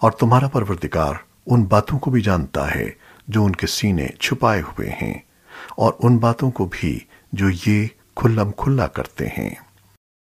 اور تمہارا پروردگار ان باتوں کو بھی جانتا ہے جو ان کے سینے چھپائے ہوئے ہیں اور ان باتوں کو بھی جو یہ کھلم کھلا کرتے ہیں۔